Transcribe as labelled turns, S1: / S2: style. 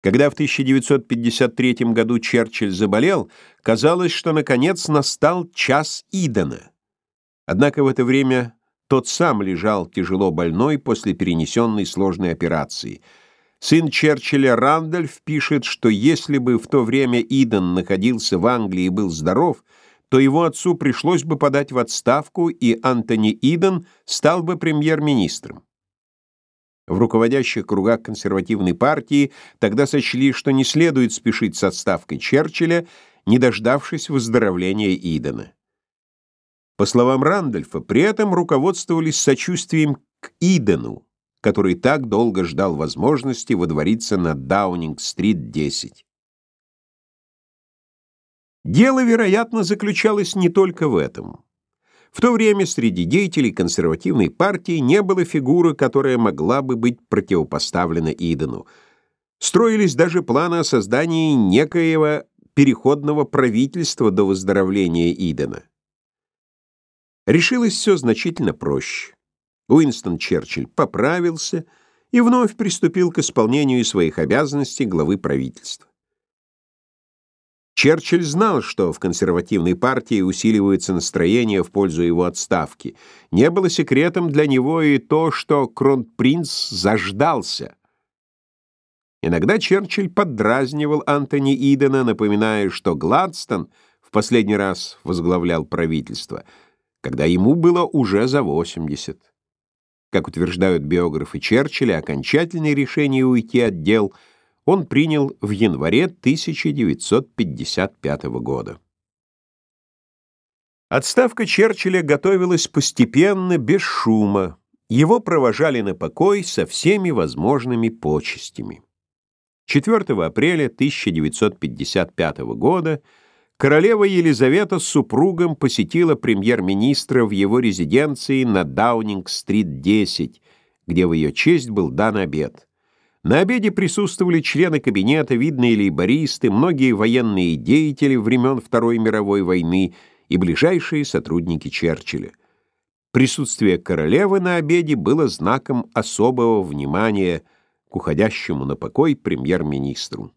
S1: Когда в 1953 году Черчилль заболел, казалось, что наконец настал час Идена. Однако в это время тот сам лежал тяжело больной после перенесенной сложной операции. Сын Черчилля Рандольф пишет, что если бы в то время Иден находился в Англии и был здоров, то его отцу пришлось бы подать в отставку, и Антони Иден стал бы премьер-министром. В руководящих кругах консервативной партии тогда сочли, что не следует спешить с отставкой Черчилля, не дождавшись выздоровления Идена. По словам Рандольфа, при этом руководствовались сочувствием к Идену, который так долго ждал возможности водвориться на Даунинг-стрит 10. Дело, вероятно, заключалось не только в этом. В то время среди деятелей консервативной партии не было фигуры, которая могла бы быть противопоставлена Идену. Строились даже планы о создании некоего переходного правительства до выздоровления Идена. Решилось все значительно проще. Уинстон Черчилль поправился и вновь приступил к исполнению своих обязанностей главы правительства. Черчилль знал, что в консервативной партии усиливается настроение в пользу его отставки. Не было секретом для него и то, что кронпринц заждался. Иногда Черчилль поддразнивал Антони Идена, напоминая, что Гладстон в последний раз возглавлял правительство, когда ему было уже за 80. Как утверждают биографы Черчилля, окончательное решение уйти от дел – он принял в январе 1955 года. Отставка Черчилля готовилась постепенно, без шума. Его провожали на покой со всеми возможными почестями. 4 апреля 1955 года королева Елизавета с супругом посетила премьер-министра в его резиденции на Даунинг-стрит 10, где в ее честь был дан обед. На обеде присутствовали члены кабинета, видные лейбористы, многие военные деятели времен Второй мировой войны и ближайшие сотрудники Черчилля. Присутствие королевы на обеде было знаком особого внимания к уходящему на покой премьер-министру.